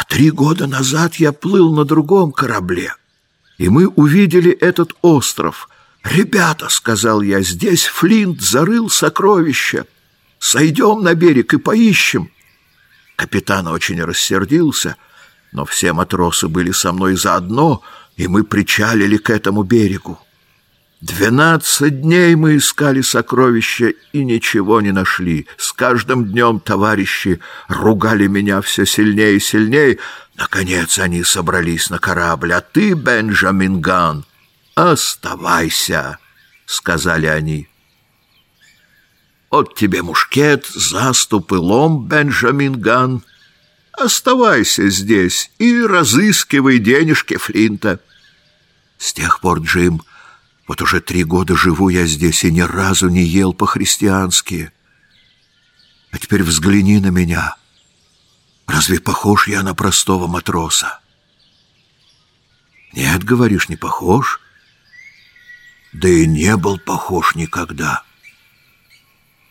А три года назад я плыл на другом корабле, и мы увидели этот остров. «Ребята», — сказал я, — «здесь Флинт зарыл сокровища. Сойдем на берег и поищем». Капитан очень рассердился, но все матросы были со мной заодно, и мы причалили к этому берегу. Двенадцать дней мы искали сокровища и ничего не нашли. С каждым днем товарищи ругали меня все сильнее и сильнее. Наконец они собрались на корабль. А ты, Бенджамин Ган, оставайся, — сказали они. Вот тебе мушкет, заступ и лом, Бенджамин Ган. Оставайся здесь и разыскивай денежки Флинта. С тех пор, Джим, — вот уже три года живу я здесь и ни разу не ел по-христиански. А теперь взгляни на меня. Разве похож я на простого матроса? Нет, говоришь, не похож. Да и не был похож никогда.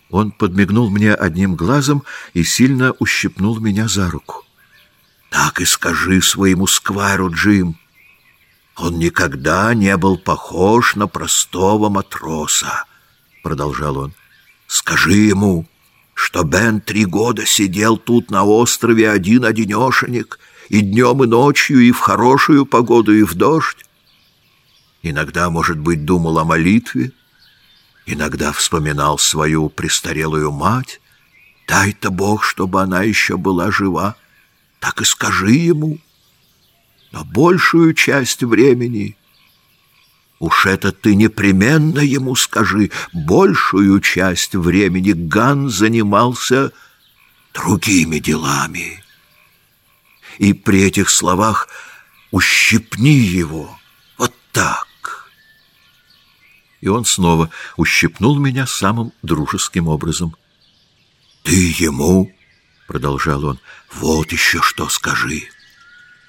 Он подмигнул мне одним глазом и сильно ущипнул меня за руку. Так и скажи своему сквайру, Джим. Он никогда не был похож на простого матроса, продолжал он. Скажи ему, что Бен три года сидел тут на острове один-одинешенек, и днем, и ночью, и в хорошую погоду, и в дождь. Иногда, может быть, думал о молитве, иногда вспоминал свою престарелую мать. Дай-то Бог, чтобы она еще была жива. Так и скажи ему, но большую часть времени... Уж это ты непременно ему скажи. Большую часть времени Ган занимался другими делами. И при этих словах ущипни его вот так. И он снова ущипнул меня самым дружеским образом. «Ты ему, — продолжал он, — вот еще что скажи».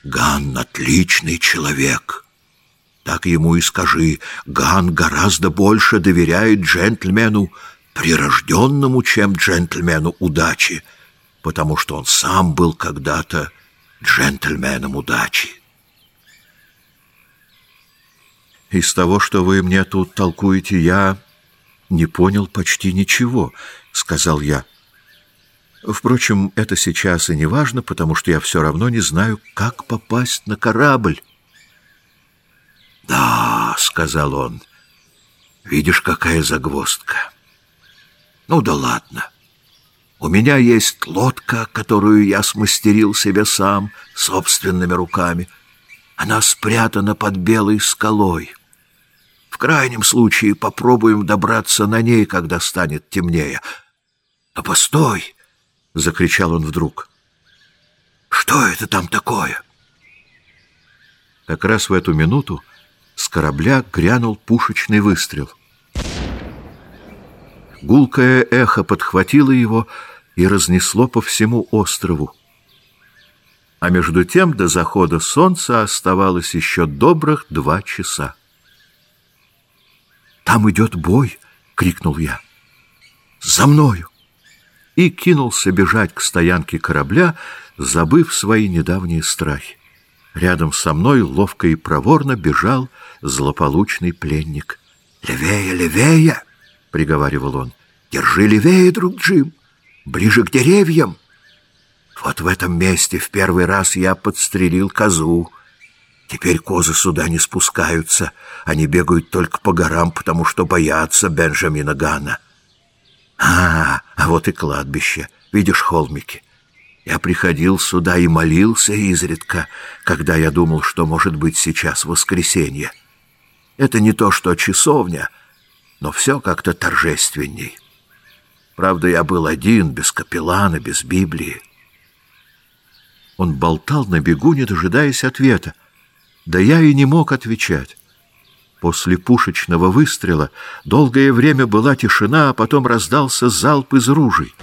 Ган отличный человек. Так ему и скажи, Ган гораздо больше доверяет джентльмену, прирожденному, чем джентльмену удачи, потому что он сам был когда-то джентльменом удачи. Из того, что вы мне тут толкуете, я не понял почти ничего, — сказал я. Впрочем, это сейчас и не важно, потому что я все равно не знаю, как попасть на корабль. «Да», — сказал он, — «видишь, какая загвоздка. Ну да ладно. У меня есть лодка, которую я смастерил себе сам, собственными руками. Она спрятана под белой скалой. В крайнем случае попробуем добраться на ней, когда станет темнее. А постой!» — закричал он вдруг. «Что это там такое?» Как раз в эту минуту с корабля грянул пушечный выстрел. Гулкое эхо подхватило его и разнесло по всему острову. А между тем до захода солнца оставалось еще добрых два часа. «Там идет бой!» — крикнул я. «За мною!» И кинулся бежать к стоянке корабля, забыв свои недавние страхи. Рядом со мной ловко и проворно бежал злополучный пленник. «Левее, левее!» — приговаривал он. «Держи левее, друг Джим! Ближе к деревьям!» Вот в этом месте в первый раз я подстрелил козу. Теперь козы сюда не спускаются. Они бегают только по горам, потому что боятся Бенджамина Гана. А, а вот и кладбище. Видишь холмики? Я приходил сюда и молился изредка, когда я думал, что, может быть, сейчас воскресенье. Это не то, что часовня, но все как-то торжественней. Правда, я был один, без капеллана, без Библии. Он болтал на бегу, не дожидаясь ответа. Да я и не мог отвечать. После пушечного выстрела долгое время была тишина, а потом раздался залп из ружей.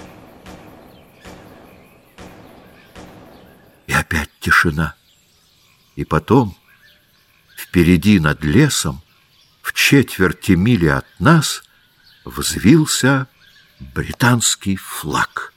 И опять тишина. И потом, впереди над лесом, в четверти мили от нас, взвился британский флаг —